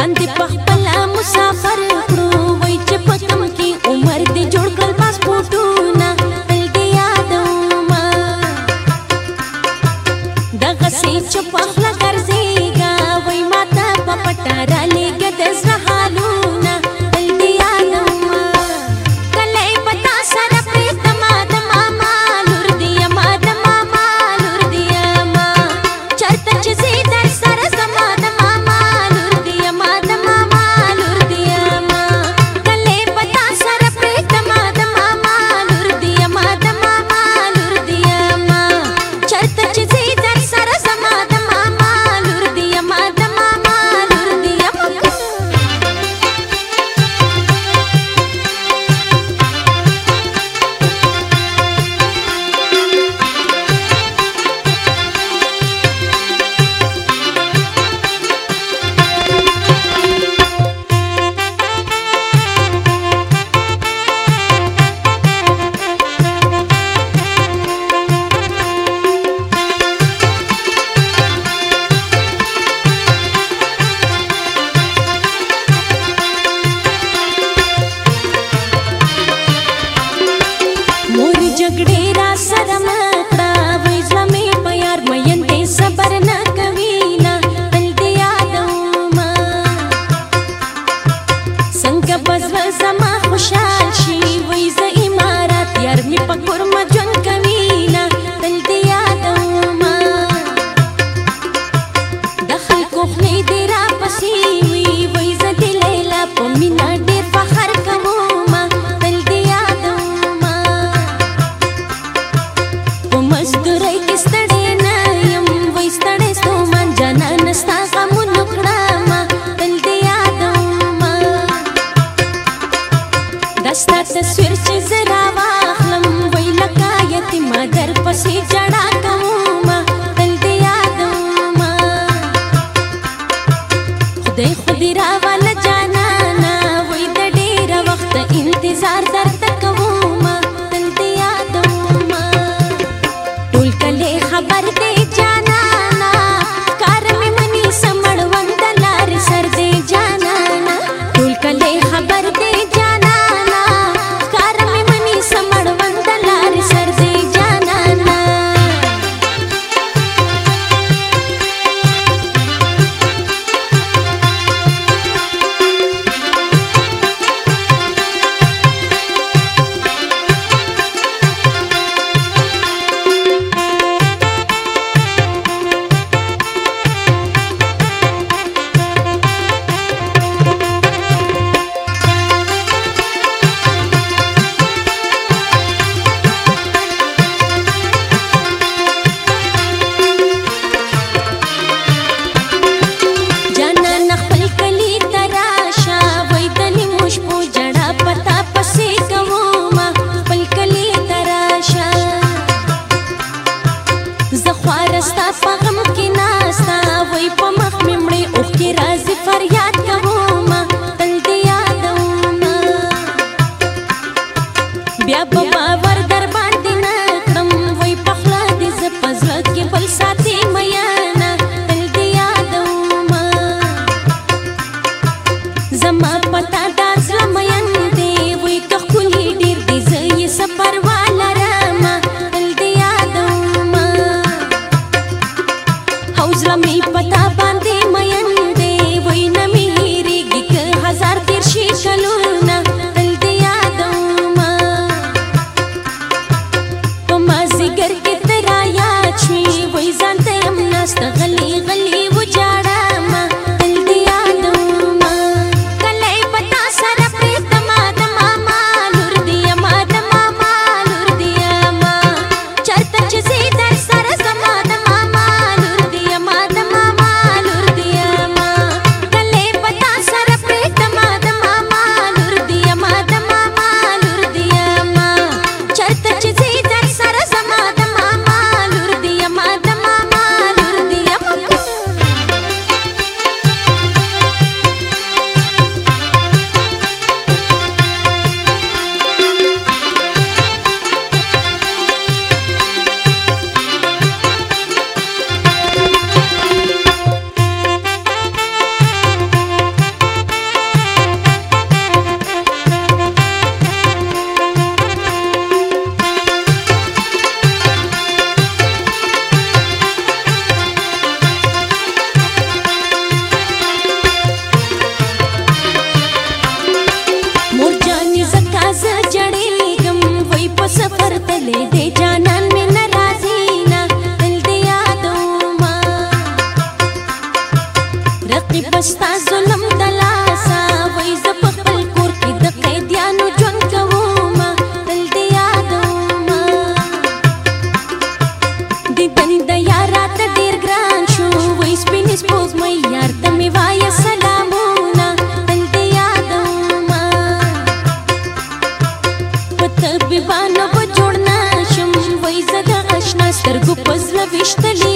ځان دې په خپل مسافر کړو وای چې پکم کې عمر دې جوړ کړ پاسپورټونه تل دې یادو ما دغه سي چې په خپل ګرځيګا وای ماته په پټاره لګې دزرا که پس زما خوشحال شي असता तस्वीर ची जरा वाखलम वैला काय ती मादर पशी بیا په ما दे जाना سترګو پزله وشتلی